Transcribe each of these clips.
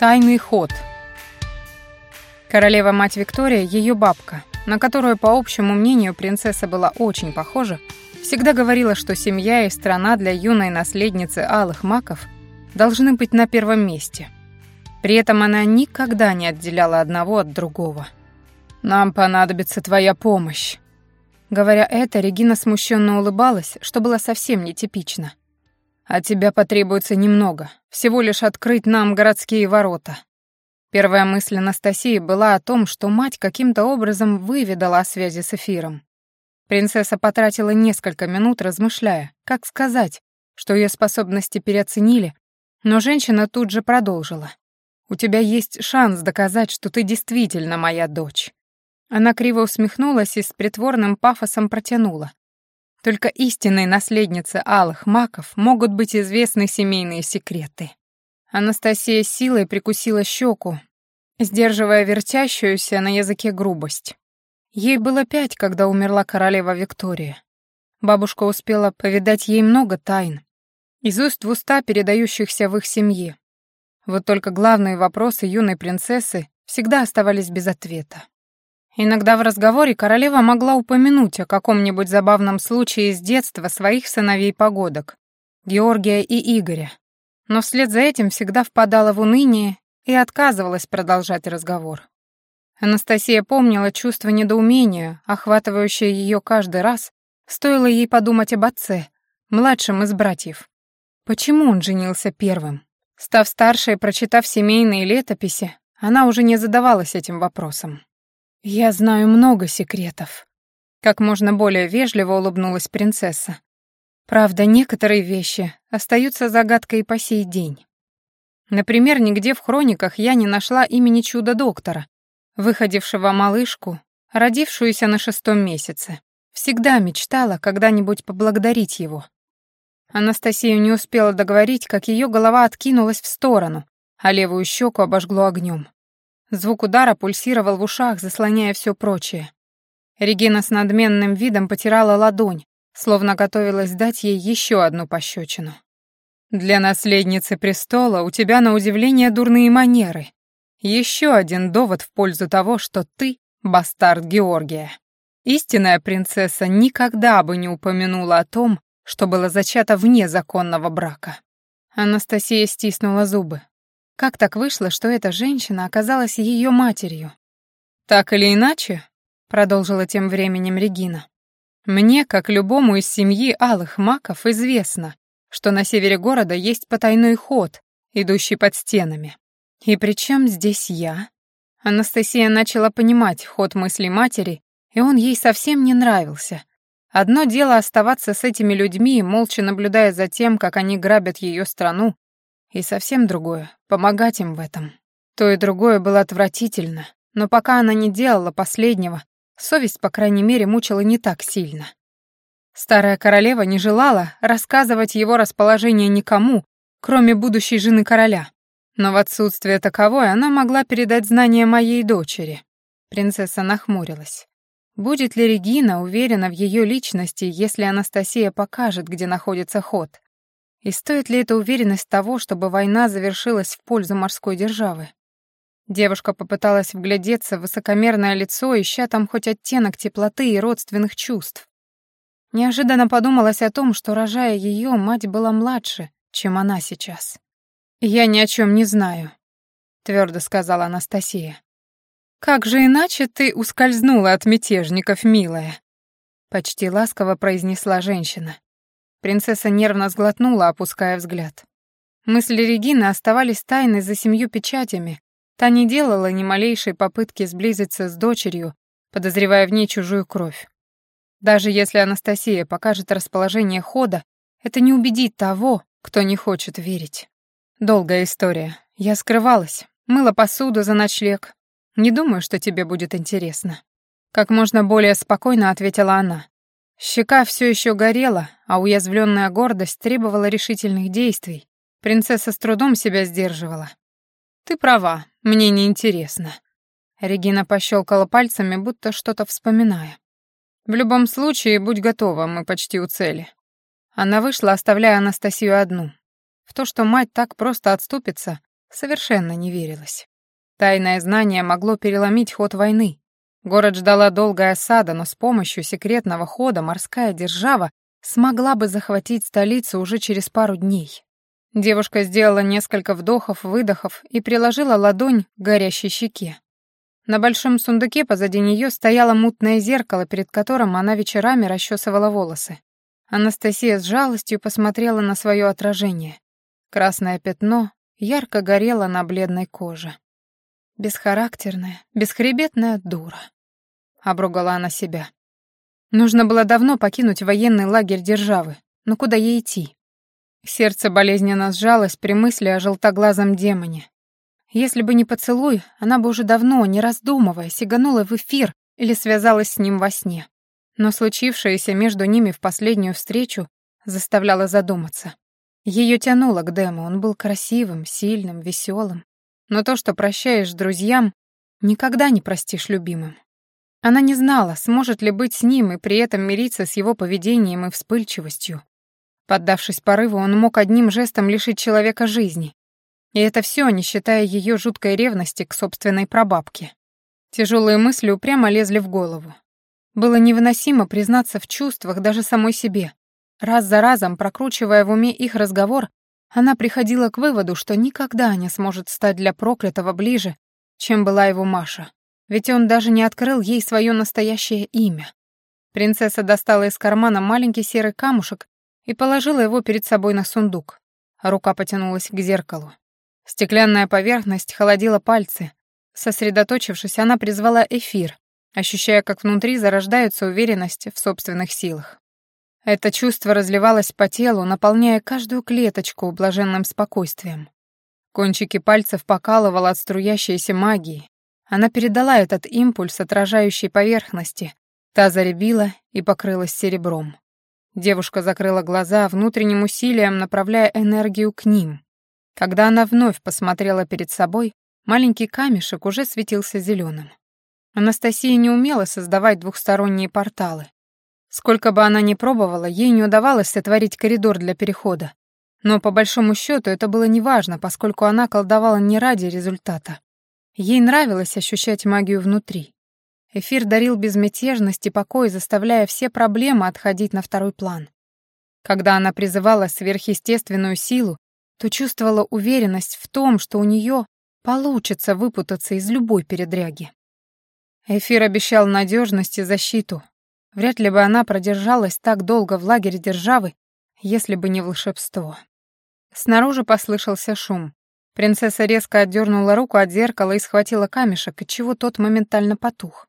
Тайный ход. Королева-мать Виктория, ее бабка, на которую, по общему мнению, принцесса была очень похожа, всегда говорила, что семья и страна для юной наследницы алых маков должны быть на первом месте. При этом она никогда не отделяла одного от другого. «Нам понадобится твоя помощь». Говоря это, Регина смущенно улыбалась, что было совсем нетипично. «От тебя потребуется немного, всего лишь открыть нам городские ворота». Первая мысль Анастасии была о том, что мать каким-то образом выведала о связи с эфиром. Принцесса потратила несколько минут, размышляя, как сказать, что ее способности переоценили, но женщина тут же продолжила. «У тебя есть шанс доказать, что ты действительно моя дочь». Она криво усмехнулась и с притворным пафосом протянула. Только истинной наследнице алых маков могут быть известны семейные секреты. Анастасия силой прикусила щеку, сдерживая вертящуюся на языке грубость. Ей было пять, когда умерла королева Виктория. Бабушка успела повидать ей много тайн, из уст в уста передающихся в их семье. Вот только главные вопросы юной принцессы всегда оставались без ответа. Иногда в разговоре королева могла упомянуть о каком-нибудь забавном случае из детства своих сыновей-погодок, Георгия и Игоря, но вслед за этим всегда впадала в уныние и отказывалась продолжать разговор. Анастасия помнила чувство недоумения, охватывающее ее каждый раз, стоило ей подумать об отце, младшем из братьев. Почему он женился первым? Став старше и прочитав семейные летописи, она уже не задавалась этим вопросом. «Я знаю много секретов», — как можно более вежливо улыбнулась принцесса. «Правда, некоторые вещи остаются загадкой по сей день. Например, нигде в хрониках я не нашла имени чудо-доктора, выходившего малышку, родившуюся на шестом месяце. Всегда мечтала когда-нибудь поблагодарить его. Анастасия не успела договорить, как ее голова откинулась в сторону, а левую щеку обожгло огнем. Звук удара пульсировал в ушах, заслоняя все прочее. Регина с надменным видом потирала ладонь, словно готовилась дать ей еще одну пощечину. «Для наследницы престола у тебя, на удивление, дурные манеры. Еще один довод в пользу того, что ты — бастард Георгия. Истинная принцесса никогда бы не упомянула о том, что было зачато вне законного брака». Анастасия стиснула зубы. Как так вышло, что эта женщина оказалась ее матерью? Так или иначе, продолжила тем временем Регина. Мне, как любому из семьи алых маков, известно, что на севере города есть потайной ход, идущий под стенами. И при чем здесь я? Анастасия начала понимать ход мыслей матери, и он ей совсем не нравился. Одно дело оставаться с этими людьми, молча наблюдая за тем, как они грабят ее страну, и совсем другое — помогать им в этом. То и другое было отвратительно, но пока она не делала последнего, совесть, по крайней мере, мучила не так сильно. Старая королева не желала рассказывать его расположение никому, кроме будущей жены короля. Но в отсутствие таковой она могла передать знания моей дочери. Принцесса нахмурилась. Будет ли Регина уверена в ее личности, если Анастасия покажет, где находится ход? И стоит ли эта уверенность того, чтобы война завершилась в пользу морской державы? Девушка попыталась вглядеться в высокомерное лицо, ища там хоть оттенок теплоты и родственных чувств. Неожиданно подумалось о том, что, рожая ее, мать была младше, чем она сейчас. «Я ни о чем не знаю», — твердо сказала Анастасия. «Как же иначе ты ускользнула от мятежников, милая?» Почти ласково произнесла женщина. Принцесса нервно сглотнула, опуская взгляд. Мысли Регины оставались тайной за семью печатями. Та не делала ни малейшей попытки сблизиться с дочерью, подозревая в ней чужую кровь. Даже если Анастасия покажет расположение хода, это не убедит того, кто не хочет верить. Долгая история. Я скрывалась, мыла посуду за ночлег. Не думаю, что тебе будет интересно. Как можно более спокойно ответила она. Щека все еще горела, а уязвленная гордость требовала решительных действий. Принцесса с трудом себя сдерживала. «Ты права, мне не интересно. Регина пощелкала пальцами, будто что-то вспоминая. «В любом случае, будь готова, мы почти у цели». Она вышла, оставляя Анастасию одну. В то, что мать так просто отступится, Совершенно не верилось. Тайное знание могло переломить ход войны. Город ждала долгая осада, но с помощью секретного хода морская держава смогла бы захватить столицу уже через пару дней. Девушка сделала несколько вдохов, выдохов и приложила ладонь к горящей щеке. На большом сундуке позади нее стояло мутное зеркало, перед которым она вечерами расчесывала волосы. Анастасия с жалостью посмотрела на свое отражение. Красное пятно ярко горело на бледной коже. Бесхарактерная, бесхребетная дура. Обругала она себя. Нужно было давно покинуть военный лагерь державы, но куда ей идти? Сердце болезненно сжалось при мысли о желтоглазом демоне. Если бы не поцелуй, она бы уже давно, не раздумывая, сиганула в эфир или связалась с ним во сне. Но случившееся между ними в последнюю встречу заставляло задуматься. Ее тянуло к Дему, он был красивым, сильным, веселым. Но то, что прощаешь друзьям, никогда не простишь любимым. Она не знала, сможет ли быть с ним и при этом мириться с его поведением и вспыльчивостью. Поддавшись порыву, он мог одним жестом лишить человека жизни. И это все, не считая ее жуткой ревности к собственной прабабке. Тяжелые мысли упрямо лезли в голову. Было невыносимо признаться в чувствах даже самой себе. Раз за разом, прокручивая в уме их разговор, она приходила к выводу, что никогда не сможет стать для проклятого ближе, чем была его Маша. Ведь он даже не открыл ей свое настоящее имя. Принцесса достала из кармана маленький серый камушек и положила его перед собой на сундук. Рука потянулась к зеркалу. Стеклянная поверхность холодила пальцы. Сосредоточившись, она призвала эфир, ощущая, как внутри зарождается уверенность в собственных силах. Это чувство разливалось по телу, наполняя каждую клеточку блаженным спокойствием. Кончики пальцев покалывало от струящейся магии. Она передала этот импульс отражающей поверхности, та заребила и покрылась серебром. Девушка закрыла глаза, внутренним усилием направляя энергию к ним. Когда она вновь посмотрела перед собой, маленький камешек уже светился зеленым. Анастасия не умела создавать двухсторонние порталы. Сколько бы она ни пробовала, ей не удавалось сотворить коридор для перехода. Но по большому счету это было неважно, поскольку она колдовала не ради результата. Ей нравилось ощущать магию внутри. Эфир дарил безмятежность и покой, заставляя все проблемы отходить на второй план. Когда она призывала сверхъестественную силу, то чувствовала уверенность в том, что у нее получится выпутаться из любой передряги. Эфир обещал надежность и защиту. Вряд ли бы она продержалась так долго в лагере державы, если бы не волшебство. Снаружи послышался шум. Принцесса резко отдернула руку от зеркала и схватила камешек, отчего тот моментально потух.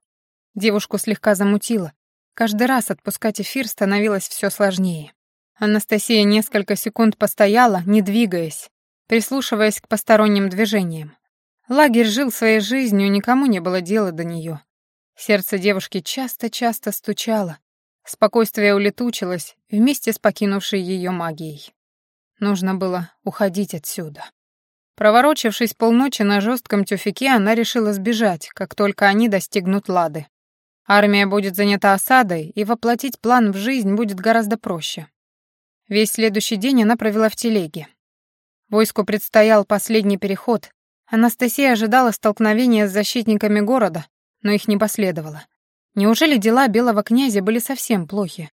Девушку слегка замутило. Каждый раз отпускать эфир становилось все сложнее. Анастасия несколько секунд постояла, не двигаясь, прислушиваясь к посторонним движениям. Лагерь жил своей жизнью, никому не было дела до нее. Сердце девушки часто-часто стучало. Спокойствие улетучилось вместе с покинувшей ее магией. Нужно было уходить отсюда. Проворочившись полночи на жестком тюфике, она решила сбежать, как только они достигнут Лады. Армия будет занята осадой, и воплотить план в жизнь будет гораздо проще. Весь следующий день она провела в телеге. Войску предстоял последний переход. Анастасия ожидала столкновения с защитниками города, но их не последовало. Неужели дела белого князя были совсем плохи?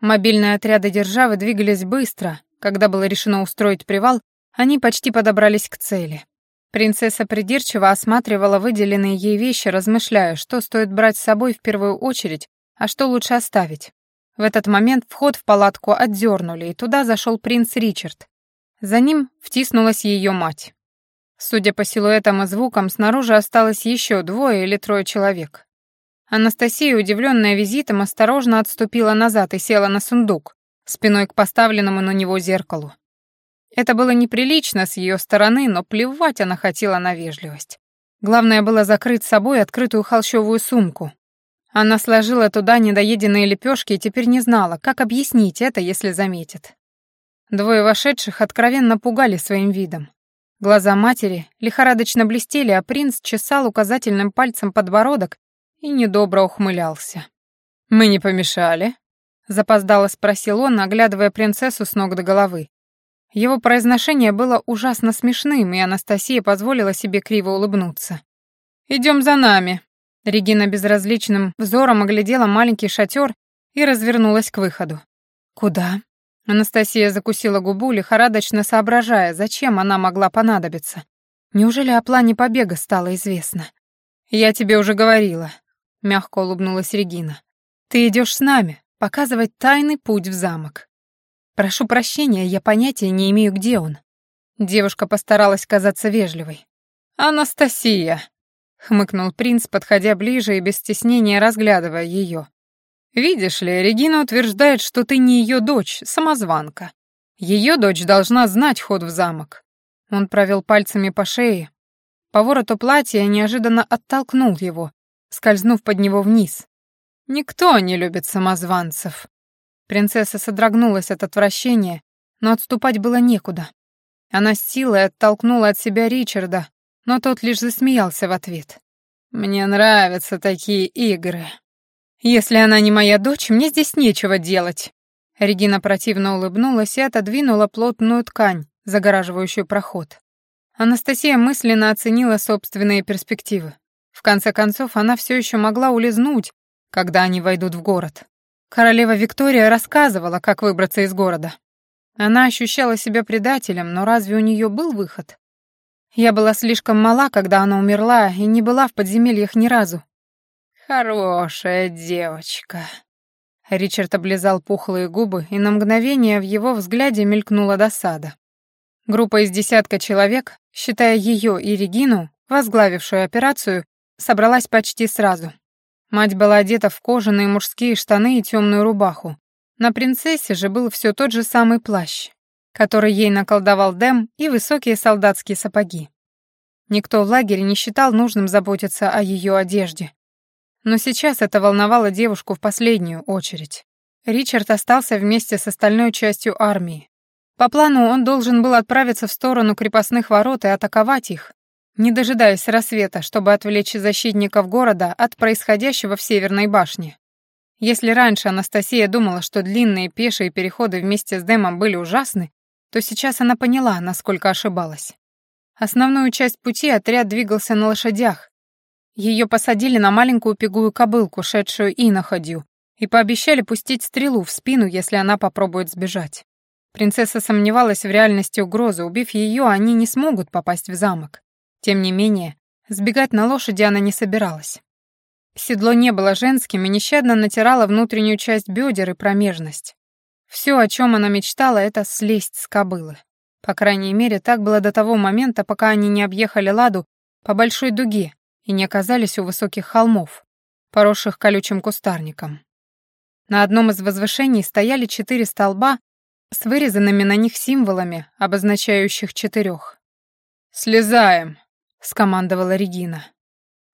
Мобильные отряды державы двигались быстро. Когда было решено устроить привал, они почти подобрались к цели. Принцесса придирчиво осматривала выделенные ей вещи, размышляя, что стоит брать с собой в первую очередь, а что лучше оставить. В этот момент вход в палатку отдернули, и туда зашел принц Ричард. За ним втиснулась ее мать. Судя по силуэтам и звукам, снаружи осталось еще двое или трое человек. Анастасия, удивленная визитом, осторожно отступила назад и села на сундук, спиной к поставленному на него зеркалу. Это было неприлично с ее стороны, но плевать она хотела на вежливость. Главное было закрыть собой открытую холщовую сумку. Она сложила туда недоеденные лепешки и теперь не знала, как объяснить это, если заметит. Двое вошедших откровенно пугали своим видом. Глаза матери лихорадочно блестели, а принц чесал указательным пальцем подбородок и недобро ухмылялся. «Мы не помешали?» — запоздало спросил он, оглядывая принцессу с ног до головы. Его произношение было ужасно смешным, и Анастасия позволила себе криво улыбнуться. «Идем за нами». Регина безразличным взором оглядела маленький шатер и развернулась к выходу. «Куда?» Анастасия закусила губу, лихорадочно соображая, зачем она могла понадобиться. Неужели о плане побега стало известно? «Я тебе уже говорила», — мягко улыбнулась Регина. «Ты идешь с нами, показывать тайный путь в замок. Прошу прощения, я понятия не имею, где он». Девушка постаралась казаться вежливой. «Анастасия», — хмыкнул принц, подходя ближе и без стеснения разглядывая ее. «Видишь ли, Регина утверждает, что ты не ее дочь, самозванка. Ее дочь должна знать ход в замок». Он провел пальцами по шее. По вороту платья неожиданно оттолкнул его, скользнув под него вниз. «Никто не любит самозванцев». Принцесса содрогнулась от отвращения, но отступать было некуда. Она с силой оттолкнула от себя Ричарда, но тот лишь засмеялся в ответ. «Мне нравятся такие игры», «Если она не моя дочь, мне здесь нечего делать». Регина противно улыбнулась и отодвинула плотную ткань, загораживающую проход. Анастасия мысленно оценила собственные перспективы. В конце концов, она все еще могла улизнуть, когда они войдут в город. Королева Виктория рассказывала, как выбраться из города. Она ощущала себя предателем, но разве у нее был выход? Я была слишком мала, когда она умерла, и не была в подземельях ни разу. «Хорошая девочка». Ричард облизал пухлые губы, и на мгновение в его взгляде мелькнула досада. Группа из десятка человек, считая ее и Регину, возглавившую операцию, собралась почти сразу. Мать была одета в кожаные мужские штаны и темную рубаху. На принцессе же был все тот же самый плащ, который ей наколдовал Дэм, и высокие солдатские сапоги. Никто в лагере не считал нужным заботиться о ее одежде. Но сейчас это волновало девушку в последнюю очередь. Ричард остался вместе с остальной частью армии. По плану он должен был отправиться в сторону крепостных ворот и атаковать их, не дожидаясь рассвета, чтобы отвлечь защитников города от происходящего в Северной башне. Если раньше Анастасия думала, что длинные пешие переходы вместе с Дэмом были ужасны, то сейчас она поняла, насколько ошибалась. Основную часть пути отряд двигался на лошадях, ее посадили на маленькую пегую кобылку, шедшую иноходью, и пообещали пустить стрелу в спину, если она попробует сбежать. Принцесса сомневалась в реальности угрозы, убив ее, они не смогут попасть в замок. Тем не менее, сбегать на лошади она не собиралась. Седло не было женским и нещадно натирало внутреннюю часть бедер и промежность. Все, о чем она мечтала, это слезть с кобылы. По крайней мере, так было до того момента, пока они не объехали ладу по большой дуге, и не оказались у высоких холмов, поросших колючим кустарником. На одном из возвышений стояли четыре столба с вырезанными на них символами, обозначающих четырех. «Слезаем!» — скомандовала Регина.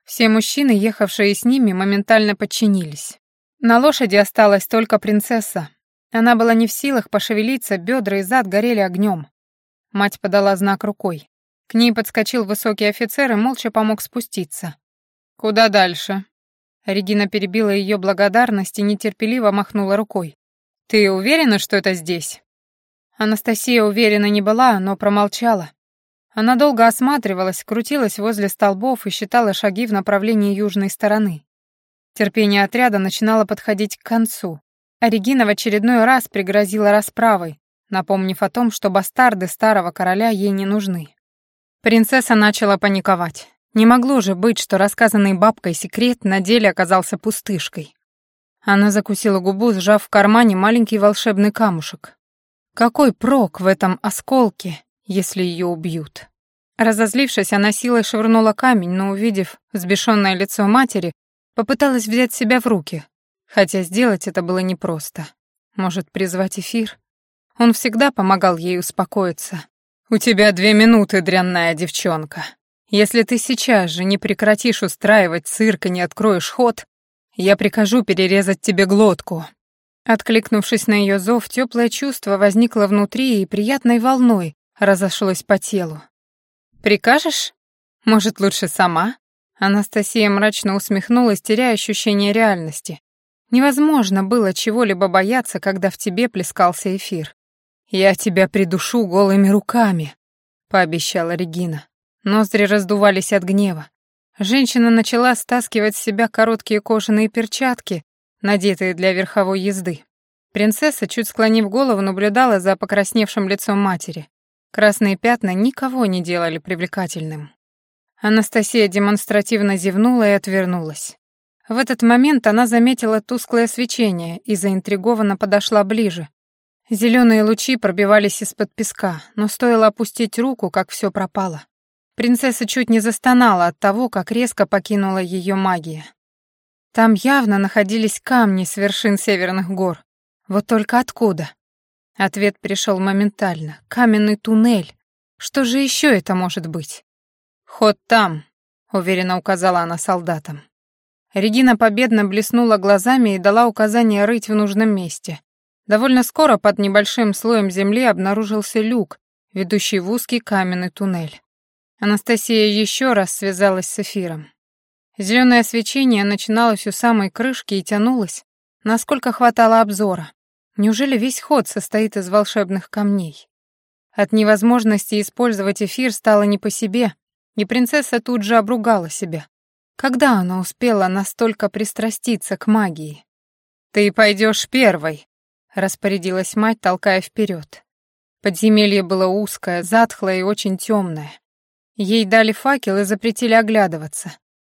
Все мужчины, ехавшие с ними, моментально подчинились. На лошади осталась только принцесса. Она была не в силах пошевелиться, бедра и зад горели огнем. Мать подала знак рукой. К ней подскочил высокий офицер и молча помог спуститься. «Куда дальше?» Регина перебила ее благодарность и нетерпеливо махнула рукой. «Ты уверена, что это здесь?» Анастасия уверена не была, но промолчала. Она долго осматривалась, крутилась возле столбов и считала шаги в направлении южной стороны. Терпение отряда начинало подходить к концу, а Регина в очередной раз пригрозила расправой, напомнив о том, что бастарды старого короля ей не нужны. Принцесса начала паниковать. Не могло же быть, что рассказанный бабкой секрет на деле оказался пустышкой. Она закусила губу, сжав в кармане маленький волшебный камушек. Какой прок в этом осколке, если ее убьют? Разозлившись, она силой швырнула камень, но, увидев взбешенное лицо матери, попыталась взять себя в руки, хотя сделать это было непросто. Может, призвать эфир? Он всегда помогал ей успокоиться, «У тебя две минуты, дрянная девчонка. Если ты сейчас же не прекратишь устраивать цирк и не откроешь ход, я прикажу перерезать тебе глотку». Откликнувшись на ее зов, теплое чувство возникло внутри и приятной волной разошлось по телу. «Прикажешь? Может, лучше сама?» Анастасия мрачно усмехнулась, теряя ощущение реальности. Невозможно было чего-либо бояться, когда в тебе плескался эфир. «Я тебя придушу голыми руками», — пообещала Регина. Ноздри раздувались от гнева. Женщина начала стаскивать с себя короткие кожаные перчатки, надетые для верховой езды. Принцесса, чуть склонив голову, наблюдала за покрасневшим лицом матери. Красные пятна никого не делали привлекательным. Анастасия демонстративно зевнула и отвернулась. В этот момент она заметила тусклое свечение и заинтригованно подошла ближе. Зеленые лучи пробивались из-под песка, но стоило опустить руку, как все пропало. Принцесса чуть не застонала от того, как резко покинула ее магия. Там явно находились камни с вершин северных гор. Вот только откуда? Ответ пришел моментально. Каменный туннель. Что же еще это может быть? «Ход там», — уверенно указала она солдатам. Регина победно блеснула глазами и дала указание рыть в нужном месте. Довольно скоро под небольшим слоем земли обнаружился люк, ведущий в узкий каменный туннель. Анастасия еще раз связалась с эфиром. Зеленое свечение начиналось у самой крышки и тянулось, насколько хватало обзора. Неужели весь ход состоит из волшебных камней? От невозможности использовать эфир стало не по себе, и принцесса тут же обругала себя. Когда она успела настолько пристраститься к магии? «Ты пойдешь первой», — распорядилась мать, толкая вперед. Подземелье было узкое, затхлое и очень темное. Ей дали факел и запретили оглядываться.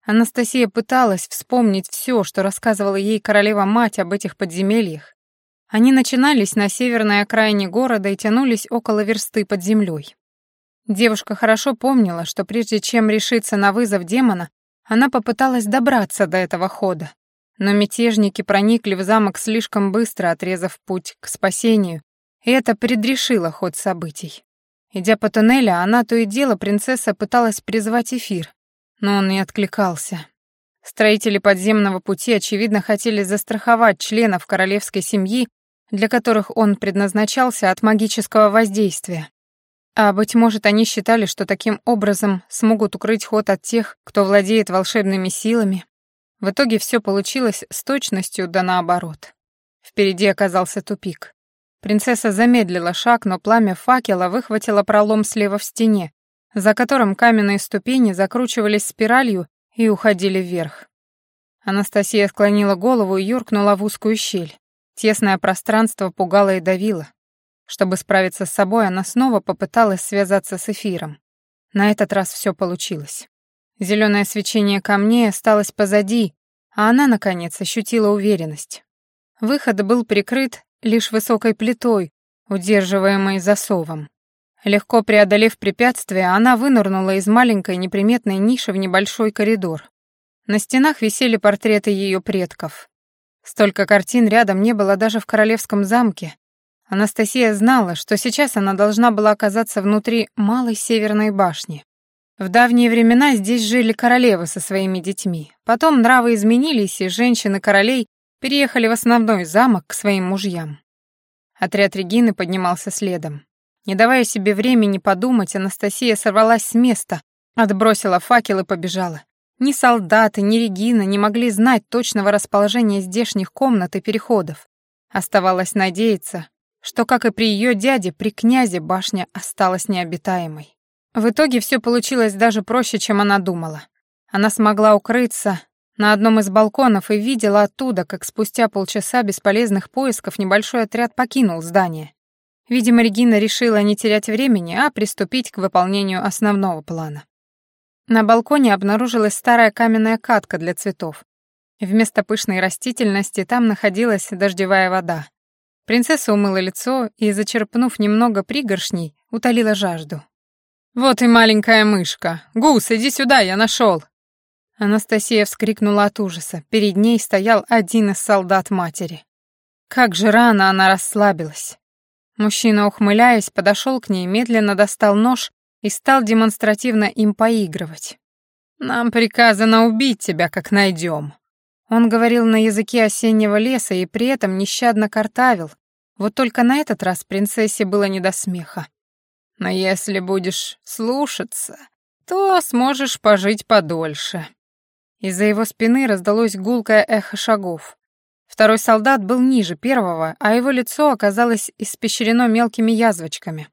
Анастасия пыталась вспомнить все, что рассказывала ей королева-мать об этих подземельях, они начинались на северной окраине города и тянулись около версты под землей. Девушка хорошо помнила, что прежде чем решиться на вызов демона, она попыталась добраться до этого хода. Но мятежники проникли в замок слишком быстро, отрезав путь к спасению, и это предрешило ход событий. Идя по туннелю, она то и дело принцесса пыталась призвать эфир, но он не откликался. Строители подземного пути, очевидно, хотели застраховать членов королевской семьи для которых он предназначался от магического воздействия. А, быть может, они считали, что таким образом смогут укрыть ход от тех, кто владеет волшебными силами. В итоге все получилось с точностью да наоборот. Впереди оказался тупик. Принцесса замедлила шаг, но пламя факела выхватило пролом слева в стене, за которым каменные ступени закручивались спиралью и уходили вверх. Анастасия склонила голову и юркнула в узкую щель. Тесное пространство пугало и давило. Чтобы справиться с собой, она снова попыталась связаться с эфиром. На этот раз все получилось. Зеленое свечение камней осталось позади, а она, наконец, ощутила уверенность. Выход был прикрыт лишь высокой плитой, удерживаемой засовом. Легко преодолев препятствие, она вынырнула из маленькой неприметной ниши в небольшой коридор. На стенах висели портреты ее предков. Столько картин рядом не было даже в королевском замке. Анастасия знала, что сейчас она должна была оказаться внутри малой северной башни. В давние времена здесь жили королевы со своими детьми. Потом нравы изменились, и женщины королей переехали в основной замок к своим мужьям. Отряд Регины поднимался следом. Не давая себе времени подумать, Анастасия сорвалась с места, отбросила факел и побежала. Ни солдаты, ни Регина не могли знать точного расположения здешних комнат и переходов. Оставалось надеяться, что, как и при ее дяде, при князе башня осталась необитаемой. В итоге все получилось даже проще, чем она думала. Она смогла укрыться на одном из балконов и видела оттуда, как спустя полчаса бесполезных поисков небольшой отряд покинул здание. Видимо, Регина решила не терять времени, а приступить к выполнению основного плана. На балконе обнаружилась старая каменная катка для цветов. Вместо пышной растительности там находилась дождевая вода. Принцесса умыла лицо и, зачерпнув немного пригоршней, утолила жажду. «Вот и маленькая мышка! Гус, иди сюда, я нашел!» Анастасия вскрикнула от ужаса. Перед ней стоял один из солдат матери. Как же рано она расслабилась. Мужчина, ухмыляясь, подошел к ней, медленно достал нож и стал демонстративно им поигрывать. «Нам приказано убить тебя, как найдем». Он говорил на языке осеннего леса и при этом нещадно картавил. Вот только на этот раз принцессе было не до смеха. «Но если будешь слушаться, то сможешь пожить подольше». Из-за его спины раздалось гулкое эхо шагов. Второй солдат был ниже первого, а его лицо оказалось испещрено мелкими язвочками.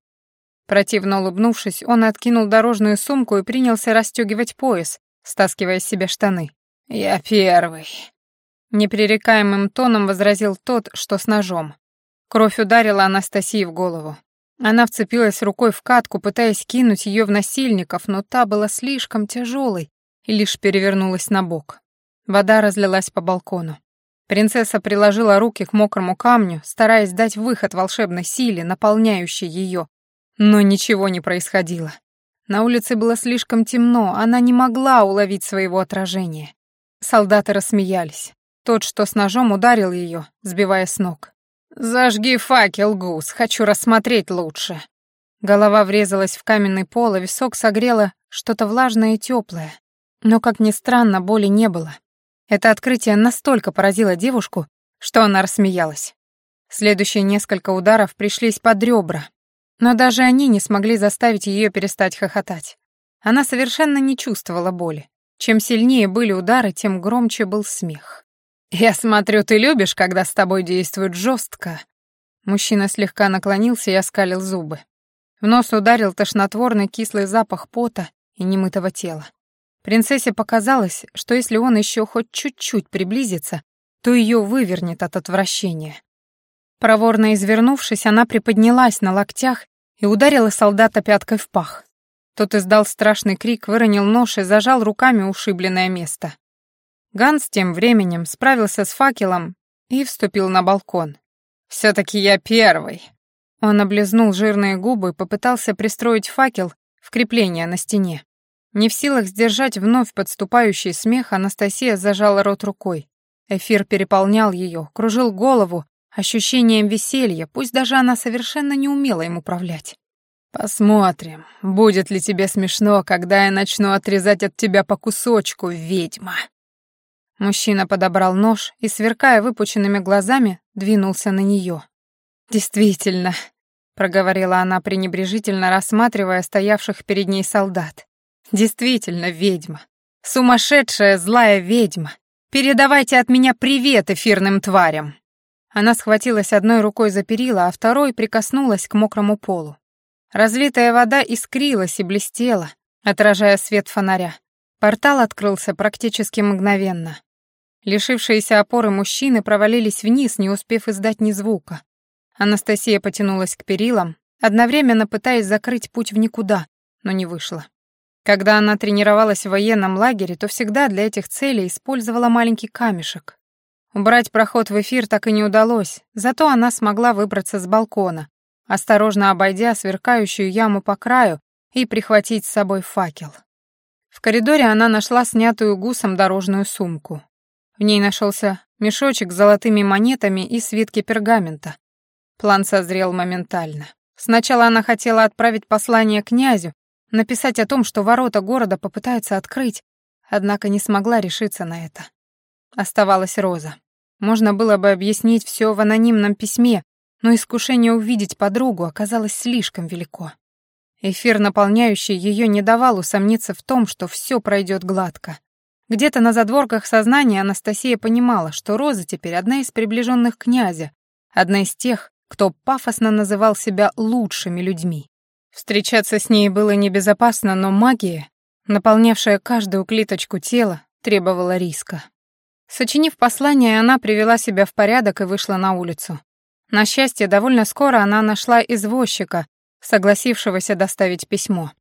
Противно улыбнувшись, он откинул дорожную сумку и принялся расстегивать пояс, стаскивая с себя штаны. «Я первый», — непререкаемым тоном возразил тот, что с ножом. Кровь ударила Анастасии в голову. Она вцепилась рукой в катку, пытаясь кинуть ее в насильников, но та была слишком тяжелой и лишь перевернулась на бок. Вода разлилась по балкону. Принцесса приложила руки к мокрому камню, стараясь дать выход волшебной силе, наполняющей ее, но ничего не происходило. На улице было слишком темно, она не могла уловить своего отражения. Солдаты рассмеялись. Тот, что с ножом, ударил ее, сбивая с ног. «Зажги факел, гус, хочу рассмотреть лучше». Голова врезалась в каменный пол, а висок согрело что-то влажное и теплое. Но, как ни странно, боли не было. Это открытие настолько поразило девушку, что она рассмеялась. Следующие несколько ударов пришлись под ребра, но даже они не смогли заставить ее перестать хохотать. Она совершенно не чувствовала боли. Чем сильнее были удары, тем громче был смех. «Я смотрю, ты любишь, когда с тобой действуют жестко. Мужчина слегка наклонился и оскалил зубы. В нос ударил тошнотворный кислый запах пота и немытого тела. Принцессе показалось, что если он еще хоть чуть-чуть приблизится, то ее вывернет от отвращения. Проворно извернувшись, она приподнялась на локтях и ударила солдата пяткой в пах. Тот издал страшный крик, выронил нож и зажал руками ушибленное место. Ганс тем временем справился с факелом и вступил на балкон. «Все-таки я первый». Он облизнул жирные губы и попытался пристроить факел в крепление на стене. Не в силах сдержать вновь подступающий смех, Анастасия зажала рот рукой. Эфир переполнял ее, кружил голову, ощущением веселья, пусть даже она совершенно не умела им управлять. «Посмотрим, будет ли тебе смешно, когда я начну отрезать от тебя по кусочку, ведьма». Мужчина подобрал нож и, сверкая выпученными глазами, двинулся на нее. «Действительно», — проговорила она пренебрежительно, рассматривая стоявших перед ней солдат. «Действительно ведьма. Сумасшедшая злая ведьма. Передавайте от меня привет эфирным тварям». Она схватилась одной рукой за перила, а второй прикоснулась к мокрому полу. Разлитая вода искрилась и блестела, отражая свет фонаря. Портал открылся практически мгновенно. Лишившиеся опоры мужчины провалились вниз, не успев издать ни звука. Анастасия потянулась к перилам, одновременно пытаясь закрыть путь в никуда, но не вышло. Когда она тренировалась в военном лагере, то всегда для этих целей использовала маленький камешек. Убрать проход в эфир так и не удалось, зато она смогла выбраться с балкона, осторожно обойдя сверкающую яму по краю и прихватить с собой факел. В коридоре она нашла снятую гусом дорожную сумку. В ней нашелся мешочек с золотыми монетами и свитки пергамента. План созрел моментально. Сначала она хотела отправить послание князю, написать о том, что ворота города попытаются открыть, однако не смогла решиться на это. Оставалась Роза. Можно было бы объяснить все в анонимном письме, но искушение увидеть подругу оказалось слишком велико. Эфир, наполняющий ее, не давал усомниться в том, что все пройдет гладко. Где-то на задворках сознания Анастасия понимала, что Роза теперь одна из приближенных князя, одна из тех, кто пафосно называл себя лучшими людьми. Встречаться с ней было небезопасно, но магия, наполнявшая каждую клеточку тела, требовала риска. Сочинив послание, она привела себя в порядок и вышла на улицу. На счастье, довольно скоро она нашла извозчика, согласившегося доставить письмо.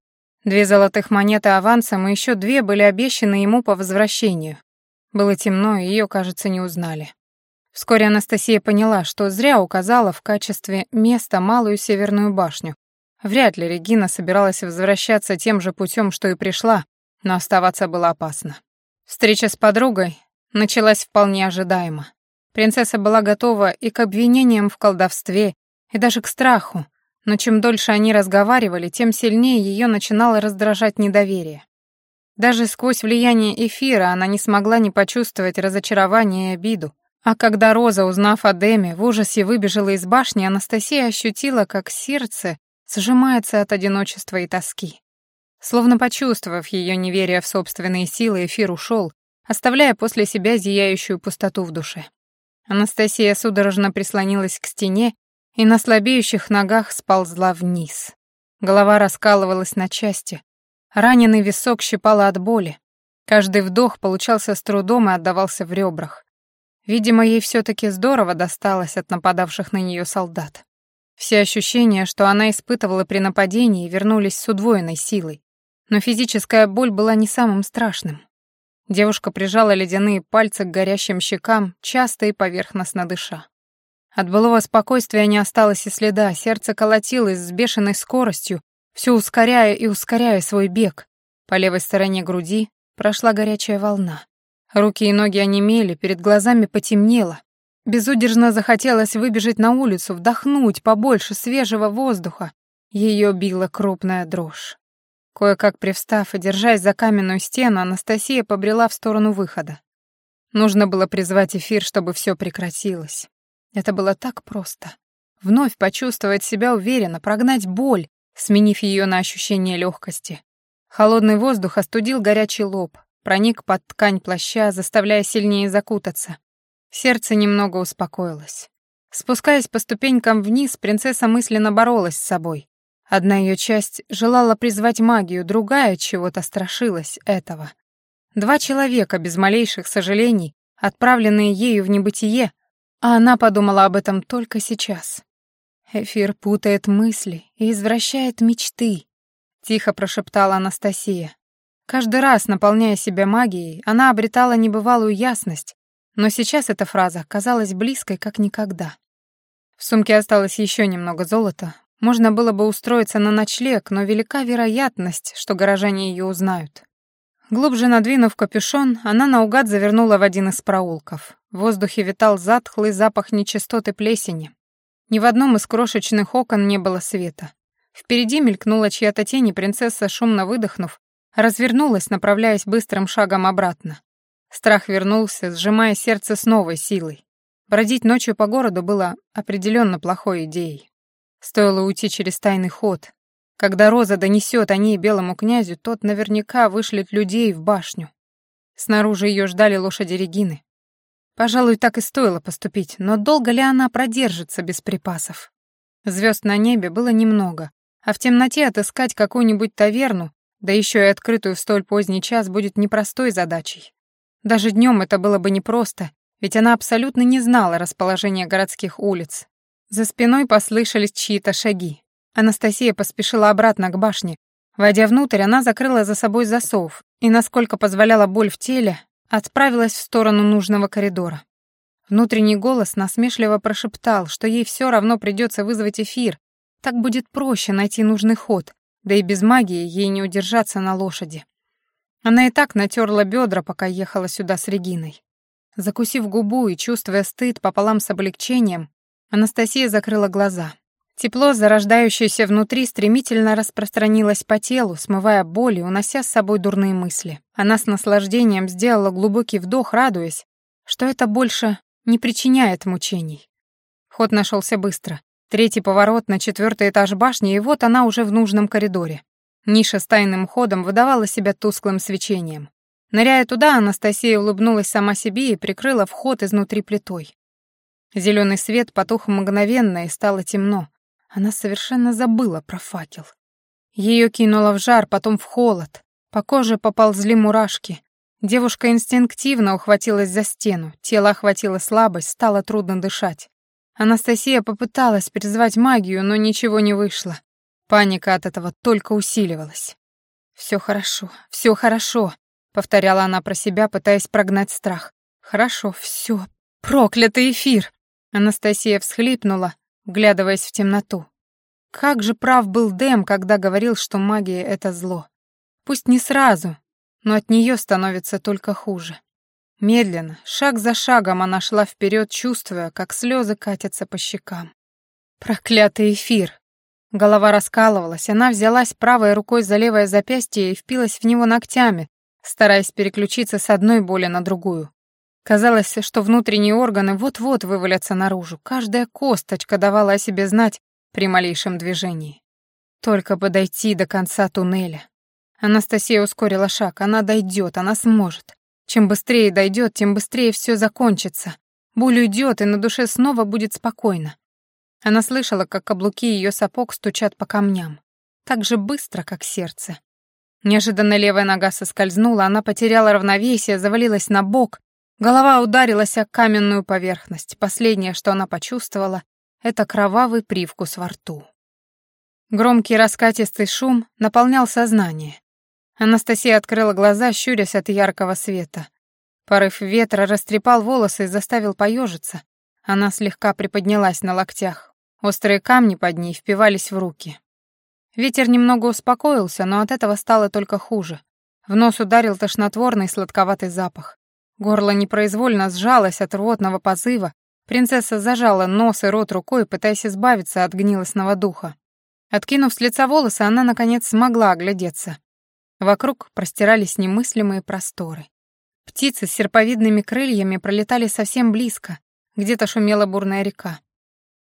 Две золотых монеты авансом и еще две были обещаны ему по возвращению. Было темно, и ее, кажется, не узнали. Вскоре Анастасия поняла, что зря указала в качестве места малую северную башню. Вряд ли Регина собиралась возвращаться тем же путем, что и пришла, но оставаться было опасно. Встреча с подругой началась вполне ожидаемо. Принцесса была готова и к обвинениям в колдовстве, и даже к страху, но чем дольше они разговаривали, тем сильнее ее начинало раздражать недоверие. Даже сквозь влияние эфира она не смогла не почувствовать разочарование и обиду. А когда Роза, узнав о Деме, в ужасе выбежала из башни, Анастасия ощутила, как сердце сжимается от одиночества и тоски. Словно почувствовав ее неверие в собственные силы, эфир ушел, оставляя после себя зияющую пустоту в душе. Анастасия судорожно прислонилась к стене и на слабеющих ногах сползла вниз. Голова раскалывалась на части. Раненый висок щипало от боли. Каждый вдох получался с трудом и отдавался в ребрах. Видимо, ей все-таки здорово досталось от нападавших на нее солдат. Все ощущения, что она испытывала при нападении, вернулись с удвоенной силой. Но физическая боль была не самым страшным. Девушка прижала ледяные пальцы к горящим щекам, часто и поверхностно дыша. От былого спокойствия не осталось и следа, сердце колотилось с бешеной скоростью, все ускоряя и ускоряя свой бег. По левой стороне груди прошла горячая волна. Руки и ноги онемели, перед глазами потемнело. Безудержно захотелось выбежать на улицу, вдохнуть побольше свежего воздуха. Ее била крупная дрожь. Кое-как привстав и держась за каменную стену, Анастасия побрела в сторону выхода. Нужно было призвать эфир, чтобы все прекратилось. Это было так просто. Вновь почувствовать себя уверенно, прогнать боль, сменив ее на ощущение легкости. Холодный воздух остудил горячий лоб, проник под ткань плаща, заставляя сильнее закутаться. Сердце немного успокоилось. Спускаясь по ступенькам вниз, принцесса мысленно боролась с собой. Одна ее часть желала призвать магию, другая чего-то страшилась этого. Два человека без малейших сожалений, отправленные ею в небытие, а она подумала об этом только сейчас. Эфир путает мысли и извращает мечты, тихо прошептала Анастасия. Каждый раз, наполняя себя магией, она обретала небывалую ясность, но сейчас эта фраза казалась близкой как никогда. В сумке осталось еще немного золота. Можно было бы устроиться на ночлег, но велика вероятность, что горожане ее узнают. Глубже надвинув капюшон, она наугад завернула в один из проулков. В воздухе витал затхлый запах нечистоты плесени. Ни в одном из крошечных окон не было света. Впереди мелькнула чья-то тень, и принцесса, шумно выдохнув, развернулась, направляясь быстрым шагом обратно. Страх вернулся, сжимая сердце с новой силой. Бродить ночью по городу было определенно плохой идеей. Стоило уйти через тайный ход. Когда Роза донесет о ней белому князю, тот наверняка вышлет людей в башню. Снаружи ее ждали лошади Регины. Пожалуй, так и стоило поступить, но долго ли она продержится без припасов? Звезд на небе было немного, а в темноте отыскать какую-нибудь таверну да еще и открытую в столь поздний час будет непростой задачей. Даже днем это было бы непросто, ведь она абсолютно не знала расположения городских улиц. За спиной послышались чьи-то шаги. Анастасия поспешила обратно к башне. Войдя внутрь, она закрыла за собой засов и, насколько позволяла боль в теле, отправилась в сторону нужного коридора. Внутренний голос насмешливо прошептал, что ей все равно придется вызвать эфир, так будет проще найти нужный ход, да и без магии ей не удержаться на лошади. Она и так натерла бедра, пока ехала сюда с Региной. Закусив губу и чувствуя стыд пополам с облегчением, Анастасия закрыла глаза. Тепло, зарождающееся внутри, стремительно распространилось по телу, смывая боль и унося с собой дурные мысли. Она с наслаждением сделала глубокий вдох, радуясь, что это больше не причиняет мучений. Ход нашелся быстро. Третий поворот на четвертый этаж башни, и вот она уже в нужном коридоре. Ниша с тайным ходом выдавала себя тусклым свечением. Ныряя туда, Анастасия улыбнулась сама себе и прикрыла вход изнутри плитой. Зеленый свет потух мгновенно и стало темно. Она совершенно забыла про факел. Ее кинуло в жар, потом в холод. По коже поползли мурашки. Девушка инстинктивно ухватилась за стену, тело охватило слабость, стало трудно дышать. Анастасия попыталась призвать магию, но ничего не вышло. Паника от этого только усиливалась. «Все хорошо, все хорошо», — повторяла она про себя, пытаясь прогнать страх. «Хорошо, все. Проклятый эфир!» Анастасия всхлипнула, вглядываясь в темноту. Как же прав был Дэм, когда говорил, что магия — это зло. Пусть не сразу, но от нее становится только хуже. Медленно, шаг за шагом она шла вперед, чувствуя, как слезы катятся по щекам. Проклятый эфир! Голова раскалывалась, она взялась правой рукой за левое запястье и впилась в него ногтями, стараясь переключиться с одной боли на другую. Казалось, что внутренние органы вот-вот вывалятся наружу, каждая косточка давала о себе знать при малейшем движении. Только подойти до конца туннеля. Анастасия ускорила шаг, она дойдет, она сможет. Чем быстрее дойдет, тем быстрее все закончится. Боль уйдет, и на душе снова будет спокойно. Она слышала, как каблуки ее сапог стучат по камням. Так же быстро, как сердце. Неожиданно левая нога соскользнула, она потеряла равновесие, завалилась на бок, голова ударилась о каменную поверхность. Последнее, что она почувствовала, это кровавый привкус во рту. Громкий раскатистый шум наполнял сознание. Анастасия открыла глаза, щурясь от яркого света. Порыв ветра растрепал волосы и заставил поежиться. Она слегка приподнялась на локтях. Острые камни под ней впивались в руки. Ветер немного успокоился, но от этого стало только хуже. В нос ударил тошнотворный сладковатый запах. Горло непроизвольно сжалось от рвотного позыва. Принцесса зажала нос и рот рукой, пытаясь избавиться от гнилостного духа. Откинув с лица волосы, она, наконец, смогла оглядеться. Вокруг простирались немыслимые просторы. Птицы с серповидными крыльями пролетали совсем близко, где-то шумела бурная река.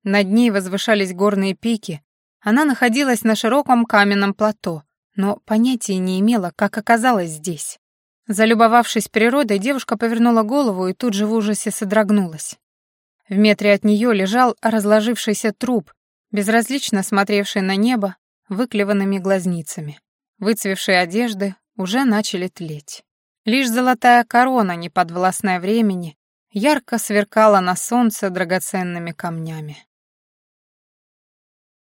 Над ней возвышались горные пики. Она находилась на широком каменном плато, но понятия не имела, как оказалась здесь. Залюбовавшись природой, девушка повернула голову и тут же в ужасе содрогнулась. В метре от нее лежал разложившийся труп, безразлично смотревший на небо выклеванными глазницами. Выцвевшие одежды уже начали тлеть. Лишь золотая корона, неподвластная времени, ярко сверкала на солнце драгоценными камнями.